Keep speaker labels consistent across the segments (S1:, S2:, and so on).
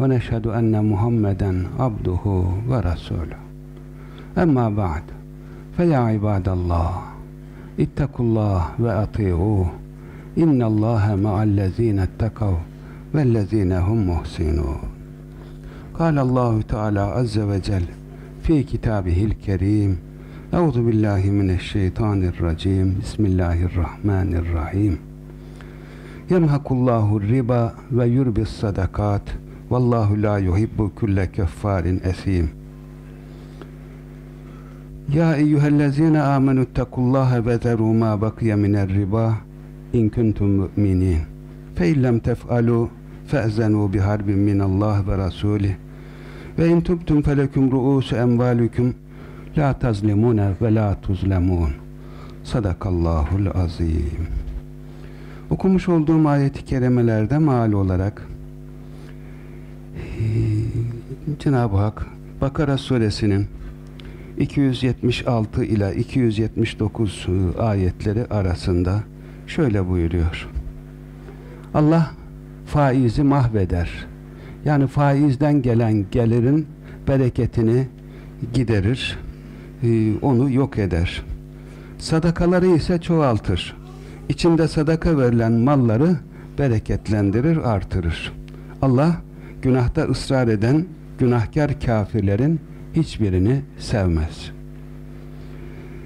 S1: leh ve neşhedü enne Muhammeden abduhu ve resuluhu. Emma ba'd. Feya ibadallah. İttakullah ve ati'uh. İnnallâhe ma'allezîne ettekav vellezîne hum muhsinûn. قال الله تعالى عز وجل في كتابه الكريم أعوذ بالله من الشيطان الرجيم بسم الله الرحمن الرحيم يمحق الله الربا ويربي الصدقات Vallahu la yuhibbu kulle keffarin esim. Ya eyyühellezine amenüttekullaha ve zeru ma bakiye minel riba in kuntum mu'minin. Fe illem tef'alu fe'zenu biharbin minallah ve rasulih. Ve in tubtum felekum ru'usu emvalukum la tazlimune ve la tuzlemun. Sadakallahul azim. Okumuş olduğum ayeti kerimelerde mal olarak Cenab-ı Hak Bakara suresinin 276 ila 279 ayetleri arasında şöyle buyuruyor. Allah faizi mahveder. Yani faizden gelen gelirin bereketini giderir, onu yok eder. Sadakaları ise çoğaltır. İçinde sadaka verilen malları bereketlendirir, artırır. Allah günahta ısrar eden günahkar kafirlerin hiçbirini sevmez.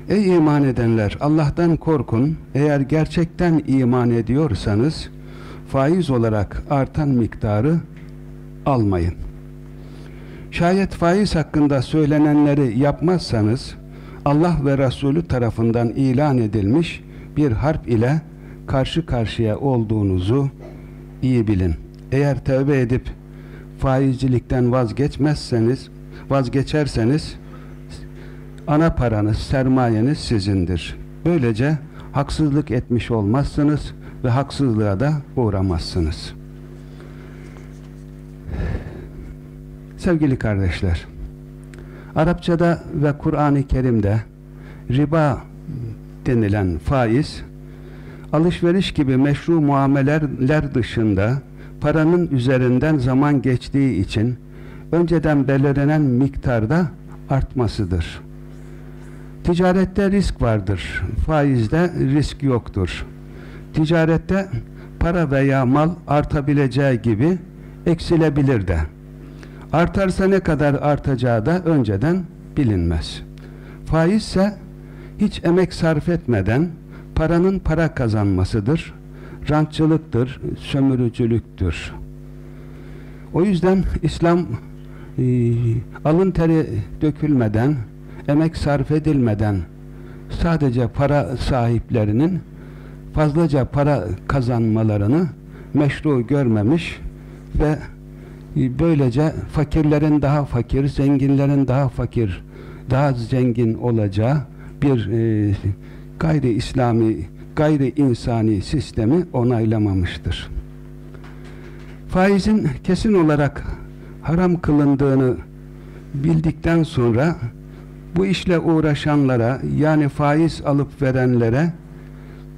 S1: Ey iman edenler! Allah'tan korkun. Eğer gerçekten iman ediyorsanız faiz olarak artan miktarı almayın. Şayet faiz hakkında söylenenleri yapmazsanız Allah ve Resulü tarafından ilan edilmiş bir harp ile karşı karşıya olduğunuzu iyi bilin. Eğer tövbe edip faizcilikten vazgeçmezseniz, vazgeçerseniz ana paranız, sermayeniz sizindir. Böylece haksızlık etmiş olmazsınız ve haksızlığa da uğramazsınız. Sevgili kardeşler, Arapçada ve Kur'an-ı Kerim'de riba denilen faiz, alışveriş gibi meşru muameler dışında paranın üzerinden zaman geçtiği için önceden belirlenen miktarda artmasıdır. Ticarette risk vardır. Faizde risk yoktur. Ticarette para veya mal artabileceği gibi eksilebilir de. Artarsa ne kadar artacağı da önceden bilinmez. Faiz ise hiç emek sarf etmeden paranın para kazanmasıdır. Rantçılıktır, sömürücülüktür. O yüzden İslam e, alın teri dökülmeden, emek sarf edilmeden sadece para sahiplerinin fazlaca para kazanmalarını meşru görmemiş ve böylece fakirlerin daha fakir, zenginlerin daha fakir, daha zengin olacağı bir e, gayri İslami, gayri insani sistemi onaylamamıştır. Faizin kesin olarak haram kılındığını bildikten sonra bu işle uğraşanlara yani faiz alıp verenlere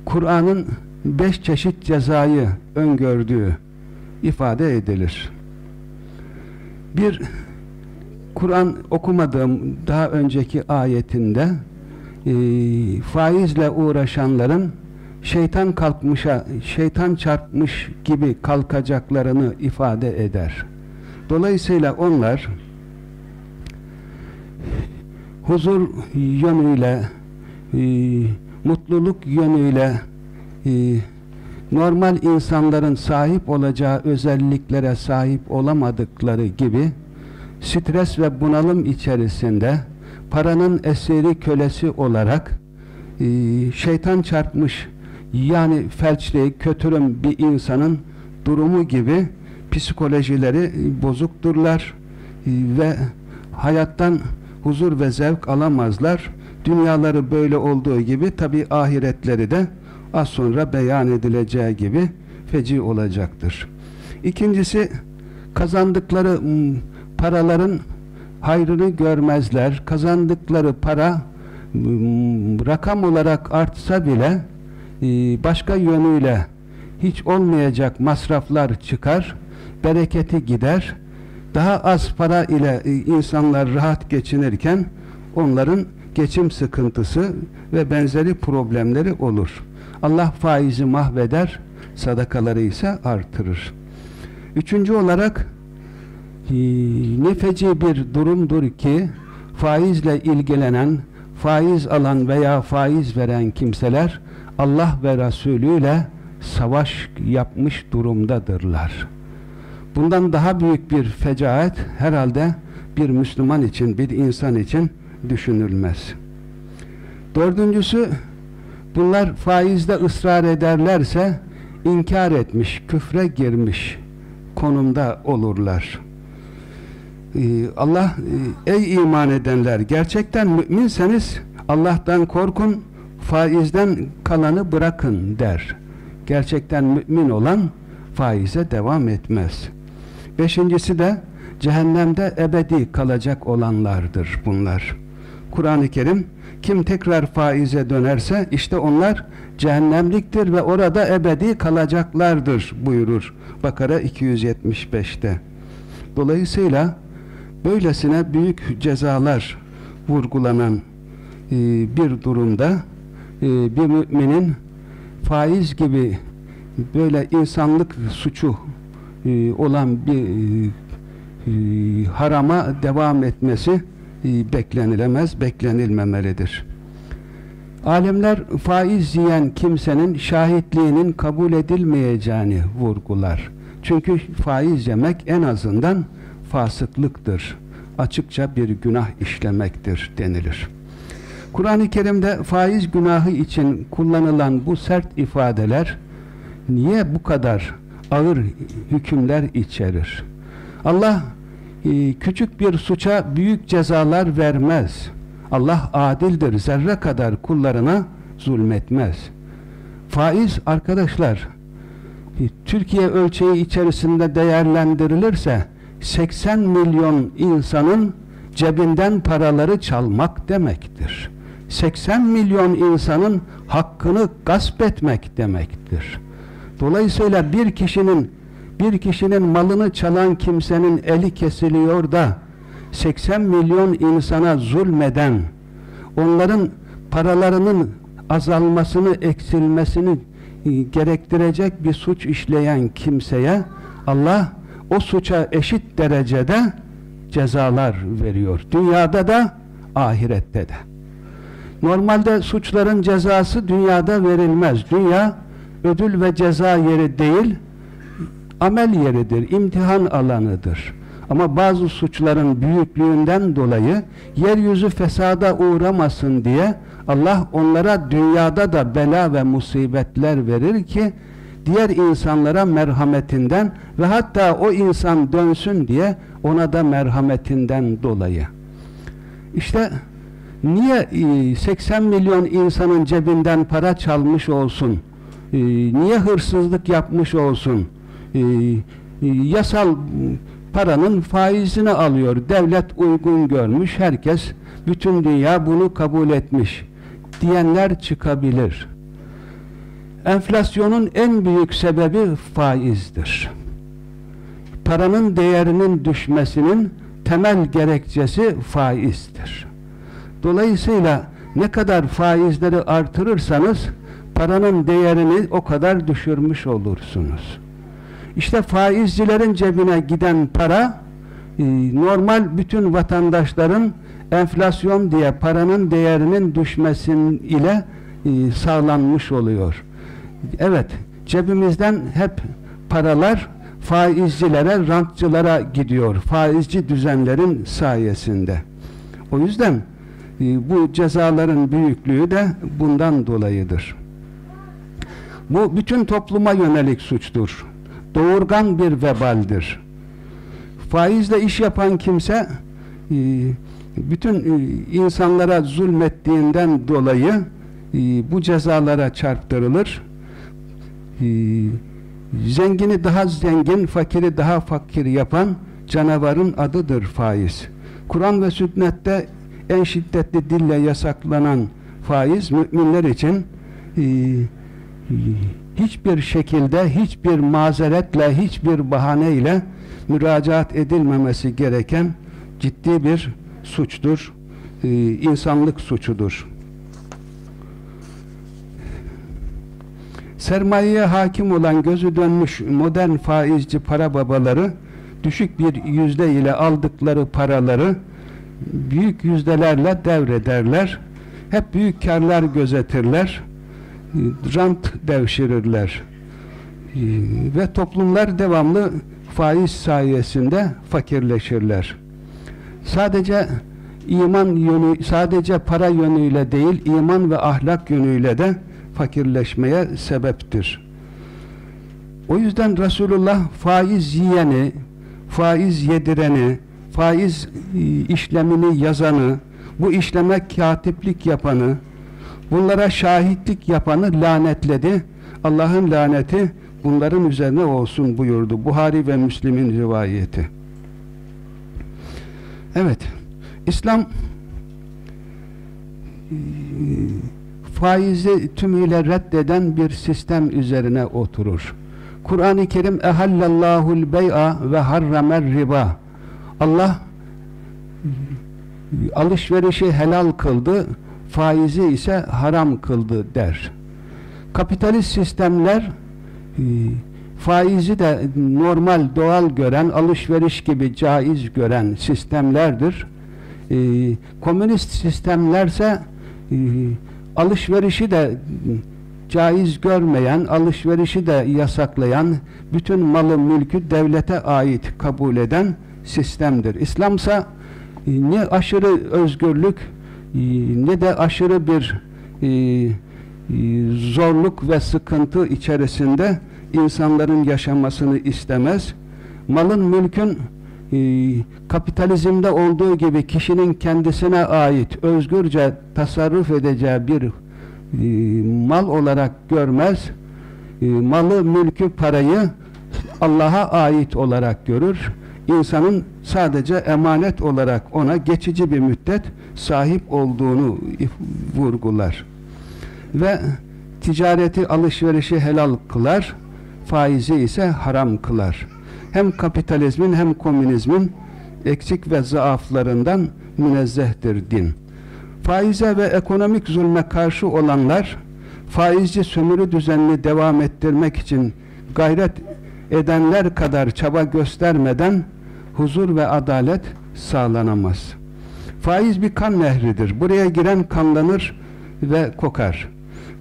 S1: Kur'an'ın beş çeşit cezayı öngördüğü ifade edilir. Bir Kur'an okumadığım daha önceki ayetinde e, faizle uğraşanların şeytan kalkmışa, şeytan çarpmış gibi kalkacaklarını ifade eder. Dolayısıyla onlar huzur yönüyle e, mutluluk yönüyle e, normal insanların sahip olacağı özelliklere sahip olamadıkları gibi stres ve bunalım içerisinde paranın eseri kölesi olarak e, şeytan çarpmış yani felçli, kötürüm bir insanın durumu gibi psikolojileri bozukturlar e, ve hayattan huzur ve zevk alamazlar. Dünyaları böyle olduğu gibi tabi ahiretleri de az sonra beyan edileceği gibi feci olacaktır. İkincisi kazandıkları paraların hayrını görmezler. Kazandıkları para rakam olarak artsa bile başka yönüyle hiç olmayacak masraflar çıkar, bereketi gider. Daha az para ile e, insanlar rahat geçinirken onların geçim sıkıntısı ve benzeri problemleri olur. Allah faizi mahveder, sadakaları ise artırır. Üçüncü olarak e, ne feci bir durumdur ki faizle ilgilenen, faiz alan veya faiz veren kimseler Allah ve Resulü ile savaş yapmış durumdadırlar. Bundan daha büyük bir fecaat herhalde bir Müslüman için, bir insan için düşünülmez. Dördüncüsü, bunlar faizde ısrar ederlerse inkar etmiş, küfre girmiş konumda olurlar. Ee, Allah, e, ey iman edenler, gerçekten müminseniz Allah'tan korkun, faizden kalanı bırakın der. Gerçekten mümin olan faize devam etmez. Beşincisi de cehennemde ebedi kalacak olanlardır bunlar. Kur'an-ı Kerim kim tekrar faize dönerse işte onlar cehennemliktir ve orada ebedi kalacaklardır buyurur. Bakara 275'te. Dolayısıyla böylesine büyük cezalar vurgulanan e, bir durumda e, bir müminin faiz gibi böyle insanlık suçu e, olan bir harama devam etmesi beklenilemez, beklenilmemelidir. Alemler faiz yiyen kimsenin şahitliğinin kabul edilmeyeceğini vurgular. Çünkü faiz yemek en azından fasıklıktır. Açıkça bir günah işlemektir denilir. Kur'an-ı Kerim'de faiz günahı için kullanılan bu sert ifadeler niye bu kadar ağır hükümler içerir? Allah e, küçük bir suça büyük cezalar vermez. Allah adildir. Zerre kadar kullarına zulmetmez. Faiz arkadaşlar e, Türkiye ölçeği içerisinde değerlendirilirse 80 milyon insanın cebinden paraları çalmak demektir. 80 milyon insanın hakkını gasp etmek demektir. Dolayısıyla bir kişinin bir kişinin malını çalan kimsenin eli kesiliyor da 80 milyon insana zulmeden onların paralarının azalmasını, eksilmesini e, gerektirecek bir suç işleyen kimseye Allah o suça eşit derecede cezalar veriyor. Dünyada da ahirette de. Normalde suçların cezası dünyada verilmez. Dünya ödül ve ceza yeri değil, amel yeridir, imtihan alanıdır. Ama bazı suçların büyüklüğünden dolayı yeryüzü fesada uğramasın diye Allah onlara dünyada da bela ve musibetler verir ki diğer insanlara merhametinden ve hatta o insan dönsün diye ona da merhametinden dolayı. İşte niye 80 e, milyon insanın cebinden para çalmış olsun? E, niye hırsızlık yapmış olsun? E, yasal paranın faizini alıyor. Devlet uygun görmüş. Herkes, bütün dünya bunu kabul etmiş. Diyenler çıkabilir. Enflasyonun en büyük sebebi faizdir. Paranın değerinin düşmesinin temel gerekçesi faizdir. Dolayısıyla ne kadar faizleri artırırsanız paranın değerini o kadar düşürmüş olursunuz. İşte faizcilerin cebine giden para e, normal bütün vatandaşların enflasyon diye paranın değerinin düşmesin ile e, sağlanmış oluyor. Evet, cebimizden hep paralar faizcilere, rantçılara gidiyor. Faizci düzenlerin sayesinde. O yüzden bu cezaların büyüklüğü de bundan dolayıdır. Bu bütün topluma yönelik suçtur. Doğurgan bir vebaldir. Faizle iş yapan kimse e, bütün e, insanlara zulmettiğinden dolayı e, bu cezalara çarptırılır. Zengini daha zengin, fakiri daha fakir yapan canavarın adıdır faiz. Kur'an ve sünnette en şiddetli dille yasaklanan faiz müminler için e, hiçbir şekilde, hiçbir mazeretle, hiçbir bahaneyle müracaat edilmemesi gereken ciddi bir suçtur. E, insanlık suçudur. Sermayeye hakim olan gözü dönmüş modern faizci para babaları düşük bir yüzde ile aldıkları paraları büyük yüzdelerle devrederler. Hep büyük karlar gözetirler. Rant devşirirler. Ve toplumlar devamlı faiz sayesinde fakirleşirler. Sadece iman yönü, sadece para yönüyle değil, iman ve ahlak yönüyle de fakirleşmeye sebeptir. O yüzden Resulullah faiz yiyeni, faiz yedireni, faiz e, işlemini yazanı, bu işleme katiplik yapanı, bunlara şahitlik yapanı lanetledi. Allah'ın laneti bunların üzerine olsun buyurdu. Buhari ve Müslim'in rivayeti. Evet, İslam e, faizi tümüyle reddeden bir sistem üzerine oturur. Kur'an-ı Kerim ehallallahul bey'a ve harramer riba. Allah alışverişi helal kıldı, faizi ise haram kıldı der. Kapitalist sistemler e, faizi de normal, doğal gören, alışveriş gibi caiz gören sistemlerdir. E, komünist sistemlerse e, alışverişi de caiz görmeyen, alışverişi de yasaklayan, bütün malı mülkü devlete ait kabul eden sistemdir. İslamsa e, ne aşırı özgürlük e, ne de aşırı bir e, zorluk ve sıkıntı içerisinde insanların yaşamasını istemez. Malın mülkün kapitalizmde olduğu gibi kişinin kendisine ait özgürce tasarruf edeceği bir mal olarak görmez. malı, mülkü, parayı Allah'a ait olarak görür insanın sadece emanet olarak ona geçici bir müddet sahip olduğunu vurgular. Ve ticareti, alışverişi helal kılar, faizi ise haram kılar. Hem kapitalizmin hem komünizmin eksik ve zaaflarından münezzehtir din. Faize ve ekonomik zulme karşı olanlar, faizci sömürü düzenini devam ettirmek için gayret edenler kadar çaba göstermeden huzur ve adalet sağlanamaz. Faiz bir kan nehridir. Buraya giren kanlanır ve kokar.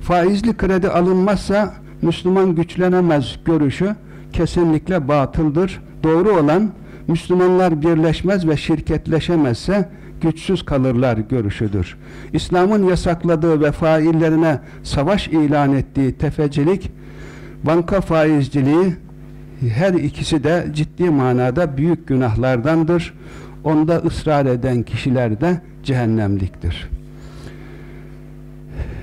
S1: Faizli kredi alınmazsa Müslüman güçlenemez görüşü kesinlikle batıldır. Doğru olan Müslümanlar birleşmez ve şirketleşemezse güçsüz kalırlar görüşüdür. İslam'ın yasakladığı ve faillerine savaş ilan ettiği tefecilik, banka faizciliği, her ikisi de ciddi manada büyük günahlardandır. Onda ısrar eden kişiler de cehennemliktir.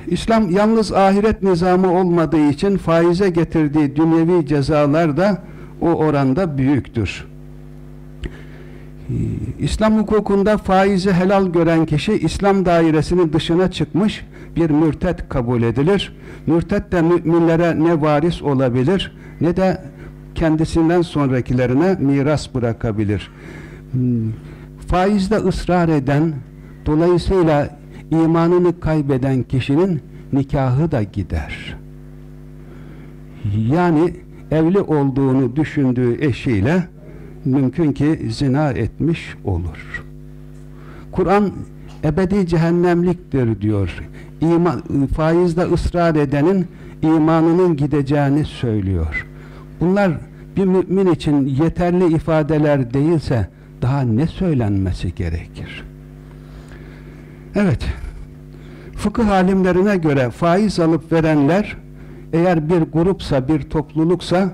S1: İslam yalnız ahiret nizamı olmadığı için faize getirdiği dünyevi cezalar da o oranda büyüktür. İslam hukukunda faizi helal gören kişi İslam dairesinin dışına çıkmış bir mürtet kabul edilir. Mürtet de müminlere ne varis olabilir ne de kendisinden sonrakilerine miras bırakabilir. Hmm, faizde ısrar eden, dolayısıyla imanını kaybeden kişinin nikahı da gider. Yani evli olduğunu düşündüğü eşiyle mümkün ki zina etmiş olur. Kur'an ebedi cehennemliktir diyor. İman, faizde ısrar edenin imanının gideceğini söylüyor. Bunlar bir mümin için yeterli ifadeler değilse daha ne söylenmesi gerekir? Evet, fıkıh alimlerine göre faiz alıp verenler eğer bir grupsa, bir topluluksa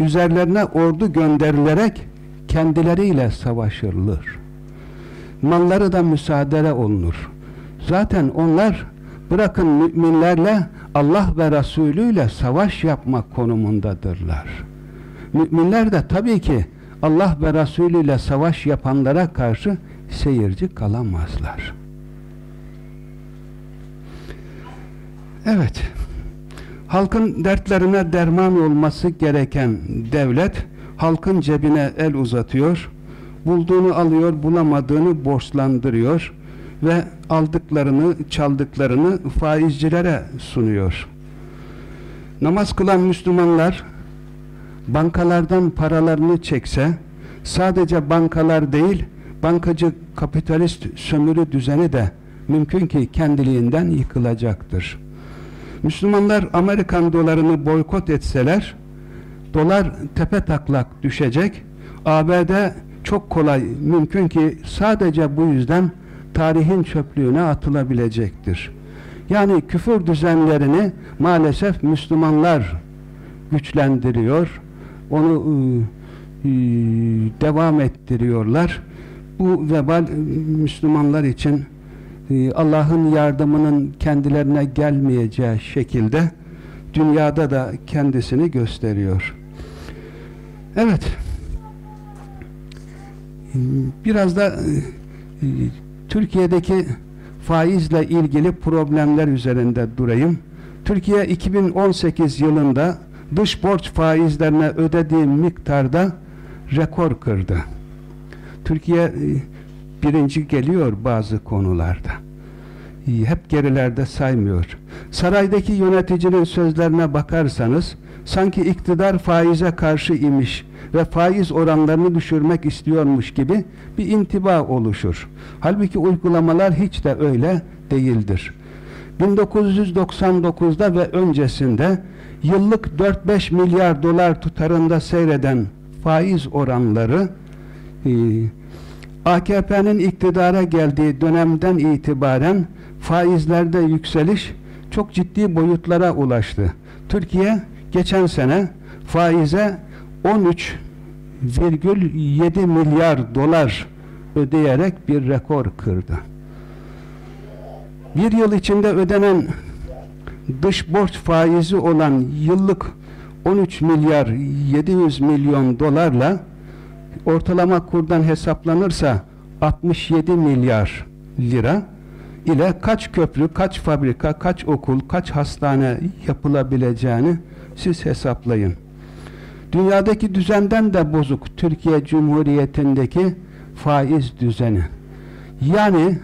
S1: üzerlerine ordu gönderilerek kendileriyle savaşırlar. malları da müsaade olunur. Zaten onlar bırakın müminlerle Allah ve Resulü ile savaş yapmak konumundadırlar. Müminler de tabii ki Allah ve Resulü ile savaş yapanlara karşı seyirci kalamazlar. Evet, halkın dertlerine derman olması gereken devlet, halkın cebine el uzatıyor, bulduğunu alıyor, bulamadığını borçlandırıyor ve aldıklarını, çaldıklarını faizcilere sunuyor. Namaz kılan Müslümanlar bankalardan paralarını çekse sadece bankalar değil bankacı kapitalist sömürü düzeni de mümkün ki kendiliğinden yıkılacaktır. Müslümanlar Amerikan dolarını boykot etseler dolar tepe taklak düşecek. ABD çok kolay mümkün ki sadece bu yüzden tarihin çöplüğüne atılabilecektir. Yani küfür düzenlerini maalesef Müslümanlar güçlendiriyor. Onu ıı, ıı, devam ettiriyorlar. Bu vebal Müslümanlar için ıı, Allah'ın yardımının kendilerine gelmeyeceği şekilde dünyada da kendisini gösteriyor. Evet. Biraz da Türkiye'deki faizle ilgili problemler üzerinde durayım. Türkiye 2018 yılında dış borç faizlerine ödediği miktarda rekor kırdı. Türkiye e, birinci geliyor bazı konularda. E, hep gerilerde saymıyor. Saraydaki yöneticinin sözlerine bakarsanız sanki iktidar faize karşı imiş ve faiz oranlarını düşürmek istiyormuş gibi bir intiba oluşur. Halbuki uygulamalar hiç de öyle değildir. 1999'da ve öncesinde yıllık 4-5 milyar dolar tutarında seyreden faiz oranları e, AKP'nin iktidara geldiği dönemden itibaren faizlerde yükseliş çok ciddi boyutlara ulaştı. Türkiye geçen sene faize 13,7 milyar dolar ödeyerek bir rekor kırdı. Bir yıl içinde ödenen dış borç faizi olan yıllık 13 milyar 700 milyon dolarla ortalama kurdan hesaplanırsa 67 milyar lira ile kaç köprü, kaç fabrika, kaç okul, kaç hastane yapılabileceğini siz hesaplayın. Dünyadaki düzenden de bozuk Türkiye Cumhuriyeti'ndeki faiz düzeni. Yani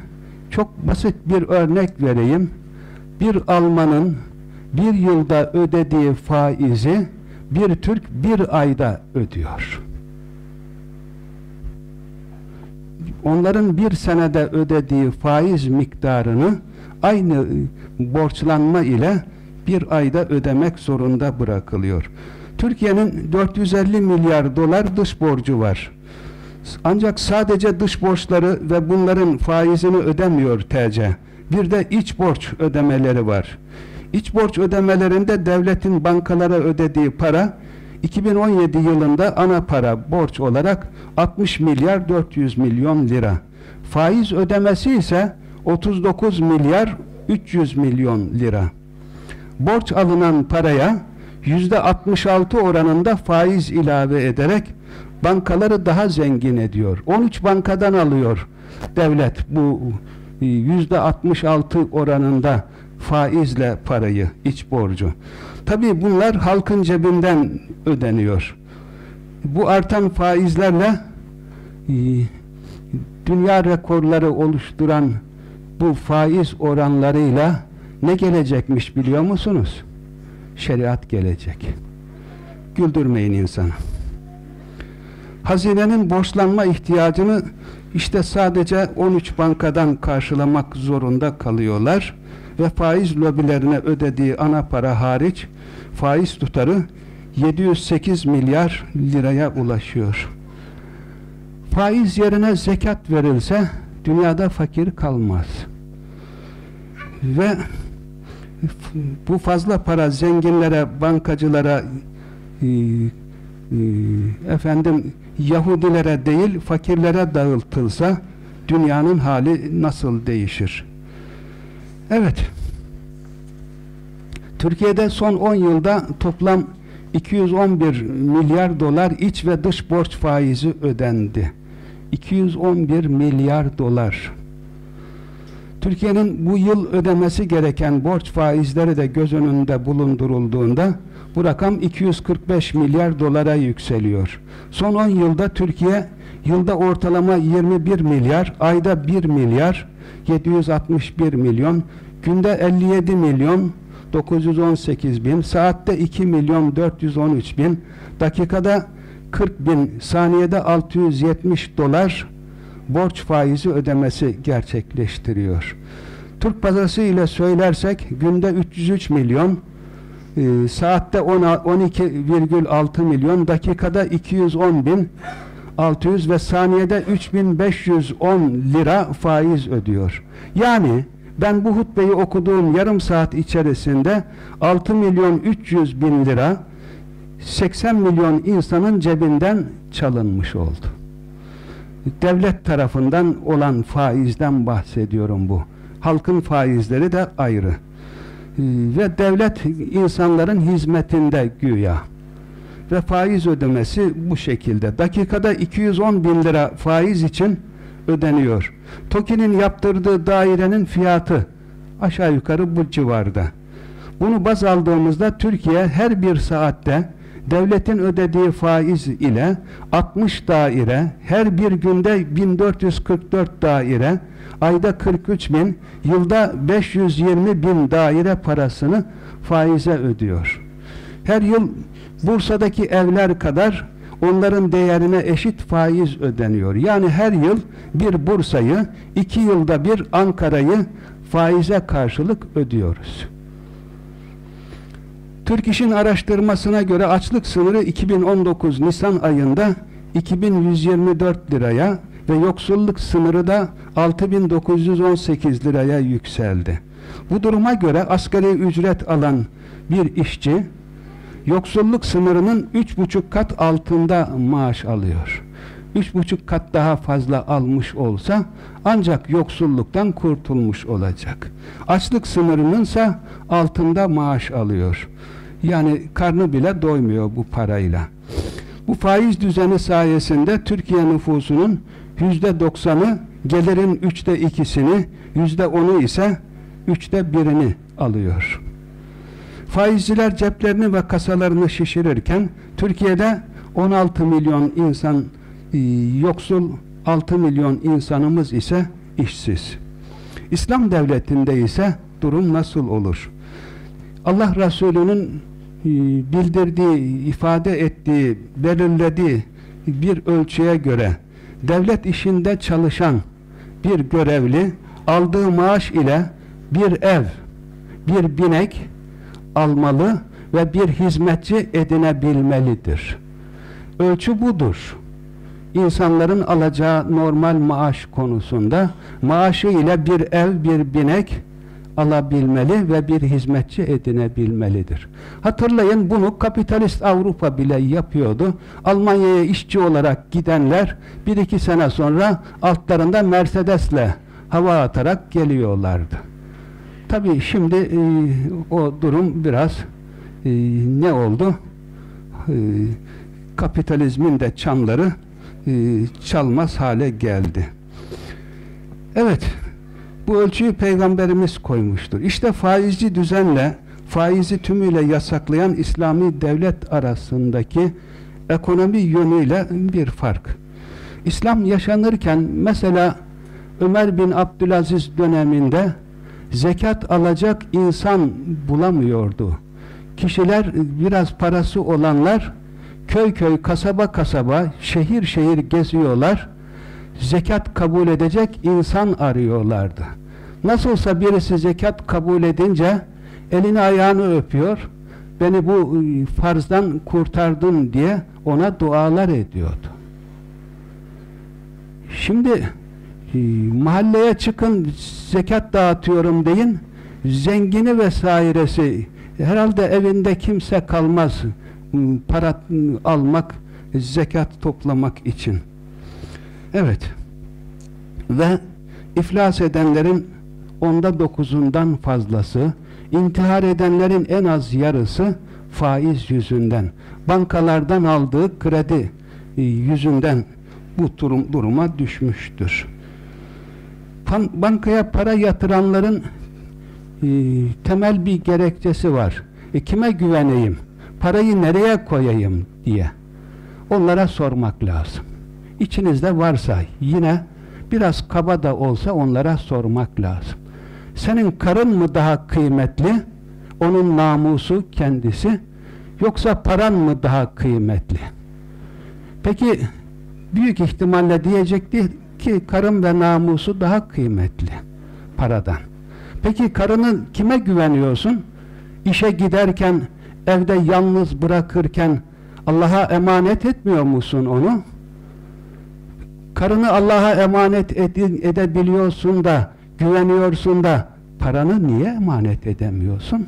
S1: çok basit bir örnek vereyim. Bir Almanın bir yılda ödediği faizi bir Türk bir ayda ödüyor. Onların bir senede ödediği faiz miktarını aynı borçlanma ile bir ayda ödemek zorunda bırakılıyor. Türkiye'nin 450 milyar dolar dış borcu var. Ancak sadece dış borçları ve bunların faizini ödemiyor TC. Bir de iç borç ödemeleri var. İç borç ödemelerinde devletin bankalara ödediği para 2017 yılında ana para borç olarak 60 milyar 400 milyon lira. Faiz ödemesi ise 39 milyar 300 milyon lira. Borç alınan paraya yüzde 66 oranında faiz ilave ederek bankaları daha zengin ediyor. 13 bankadan alıyor devlet bu yüzde 66 oranında faizle parayı, iç borcu. Tabi bunlar halkın cebinden ödeniyor. Bu artan faizlerle e, dünya rekorları oluşturan bu faiz oranlarıyla ne gelecekmiş biliyor musunuz? Şeriat gelecek. Güldürmeyin insanı. Hazinenin borçlanma ihtiyacını işte sadece 13 bankadan karşılamak zorunda kalıyorlar ve faiz lobilerine ödediği ana para hariç faiz tutarı 708 milyar liraya ulaşıyor. Faiz yerine zekat verilse dünyada fakir kalmaz. Ve bu fazla para zenginlere, bankacılara e, e, efendim Yahudilere değil fakirlere dağıtılsa dünyanın hali nasıl değişir? Evet. Türkiye'de son 10 yılda toplam 211 milyar dolar iç ve dış borç faizi ödendi. 211 milyar dolar. Türkiye'nin bu yıl ödemesi gereken borç faizleri de göz önünde bulundurulduğunda bu rakam 245 milyar dolara yükseliyor. Son 10 yılda Türkiye yılda ortalama 21 milyar, ayda 1 milyar, 761 milyon, günde 57 milyon, 918 bin, saatte 2 milyon 413 bin, dakikada 40 bin, saniyede 670 dolar borç faizi ödemesi gerçekleştiriyor. Türk parası ile söylersek günde 303 milyon, e, saatte 12,6 milyon, dakikada 210 bin, 600 ve saniyede 3510 lira faiz ödüyor. Yani ben bu hutbeyi okuduğum yarım saat içerisinde 6 milyon 300 bin lira 80 milyon insanın cebinden çalınmış oldu. Devlet tarafından olan faizden bahsediyorum bu. Halkın faizleri de ayrı. Ve devlet insanların hizmetinde güya. Ve faiz ödemesi bu şekilde. Dakikada 210 bin lira faiz için ödeniyor. TOKİ'nin yaptırdığı dairenin fiyatı aşağı yukarı bu civarda. Bunu baz aldığımızda Türkiye her bir saatte devletin ödediği faiz ile 60 daire, her bir günde 1444 daire, ayda 43 bin, yılda 520 bin daire parasını faize ödüyor. Her yıl Bursa'daki evler kadar onların değerine eşit faiz ödeniyor. Yani her yıl bir Bursa'yı, iki yılda bir Ankara'yı faize karşılık ödüyoruz. Türk İş'in araştırmasına göre açlık sınırı 2019 Nisan ayında 2124 liraya ve yoksulluk sınırı da 6918 liraya yükseldi. Bu duruma göre asgari ücret alan bir işçi yoksulluk sınırının üç buçuk kat altında maaş alıyor. Üç buçuk kat daha fazla almış olsa ancak yoksulluktan kurtulmuş olacak. Açlık sınırının ise altında maaş alıyor. Yani karnı bile doymuyor bu parayla. Bu faiz düzeni sayesinde Türkiye nüfusunun yüzde doksanı gelirin üçte ikisini, yüzde onu ise üçte birini alıyor. Faizciler ceplerini ve kasalarını şişirirken Türkiye'de 16 milyon insan yoksul, 6 milyon insanımız ise işsiz. İslam devletinde ise durum nasıl olur? Allah Resulü'nün e, bildirdiği, ifade ettiği, belirlediği bir ölçüye göre devlet işinde çalışan bir görevli aldığı maaş ile bir ev, bir binek almalı ve bir hizmetçi edinebilmelidir. Ölçü budur. İnsanların alacağı normal maaş konusunda maaşı ile bir ev, bir binek alabilmeli ve bir hizmetçi edinebilmelidir. Hatırlayın bunu kapitalist Avrupa bile yapıyordu. Almanya'ya işçi olarak gidenler bir iki sene sonra altlarında Mercedes'le hava atarak geliyorlardı. Tabii şimdi e, o durum biraz e, ne oldu? E, kapitalizmin de çanları çalmaz hale geldi. Evet, bu ölçüyü Peygamberimiz koymuştur. İşte faizci düzenle, faizi tümüyle yasaklayan İslami devlet arasındaki ekonomi yönüyle bir fark. İslam yaşanırken mesela Ömer bin Abdülaziz döneminde zekat alacak insan bulamıyordu. Kişiler biraz parası olanlar köy köy, kasaba kasaba, şehir şehir geziyorlar. Zekat kabul edecek insan arıyorlardı. Nasılsa birisi zekat kabul edince elini ayağını öpüyor. Beni bu ıı, farzdan kurtardın diye ona dualar ediyordu. Şimdi ee, mahalleye çıkın zekat dağıtıyorum deyin zengini vesairesi herhalde evinde kimse kalmaz para almak zekat toplamak için evet Ve iflas edenlerin onda dokuzundan fazlası, intihar edenlerin en az yarısı faiz yüzünden, bankalardan aldığı kredi e, yüzünden bu durum, duruma düşmüştür. Bankaya para yatıranların e, temel bir gerekçesi var. E, kime güveneyim? Parayı nereye koyayım diye. Onlara sormak lazım. İçinizde varsa yine biraz kaba da olsa onlara sormak lazım. Senin karın mı daha kıymetli? Onun namusu kendisi yoksa paran mı daha kıymetli? Peki büyük ihtimalle diyecekti ki karın ve namusu daha kıymetli paradan. Peki karını kime güveniyorsun? İşe giderken, evde yalnız bırakırken Allah'a emanet etmiyor musun onu? Karını Allah'a emanet edebiliyorsun da, güveniyorsun da paranı niye emanet edemiyorsun?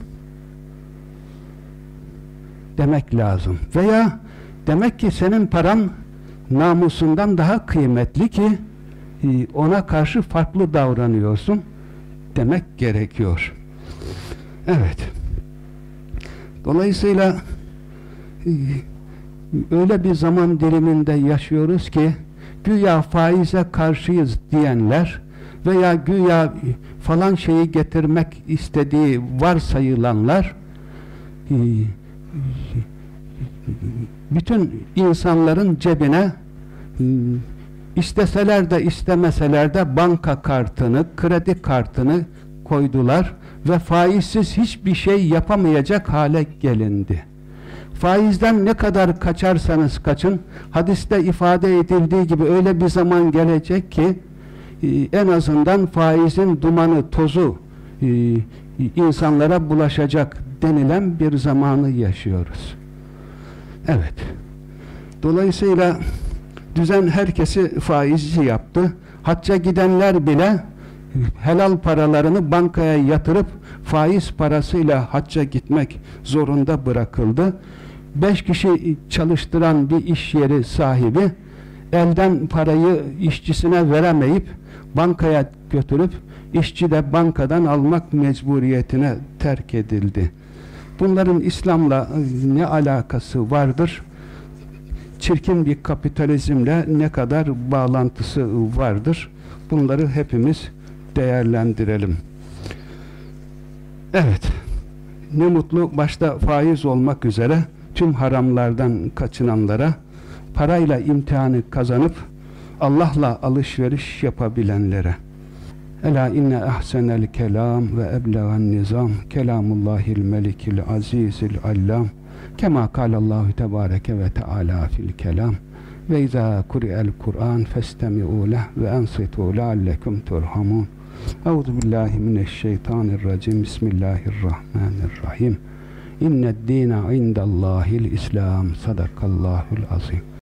S1: Demek lazım. Veya demek ki senin paran namusundan daha kıymetli ki e, ona karşı farklı davranıyorsun demek gerekiyor. Evet. Dolayısıyla e, öyle bir zaman diliminde yaşıyoruz ki güya faize karşıyız diyenler veya güya falan şeyi getirmek istediği varsayılanlar e, bütün insanların cebine isteseler de istemeseler de banka kartını, kredi kartını koydular ve faizsiz hiçbir şey yapamayacak hale gelindi. Faizden ne kadar kaçarsanız kaçın, hadiste ifade edildiği gibi öyle bir zaman gelecek ki e, en azından faizin dumanı, tozu e, insanlara bulaşacak denilen bir zamanı yaşıyoruz. Evet. Dolayısıyla düzen herkesi faizci yaptı. Hacca gidenler bile helal paralarını bankaya yatırıp faiz parasıyla hacca gitmek zorunda bırakıldı. Beş kişi çalıştıran bir iş yeri sahibi elden parayı işçisine veremeyip bankaya götürüp işçi de bankadan almak mecburiyetine terk edildi. Bunların İslam'la ne alakası vardır? çirkin bir kapitalizmle ne kadar bağlantısı vardır. Bunları hepimiz değerlendirelim. Evet. Ne mutlu başta faiz olmak üzere tüm haramlardan kaçınanlara parayla imtihanı kazanıp Allah'la alışveriş yapabilenlere. Ela inne ahsenel kelam ve eblegan nizam kelamullahil melikil azizil allam Kema kâlallahu tebâreke ve teâlâ fil kelam ve izâ kuri'el Kur'an festemi'û leh ve ensitu leallekum turhamun. Euzu billahi mineşşeytanirracim. Bismillahirrahmanirrahim. İnned dîne indallâhil İslam. Sadakallâhul azim.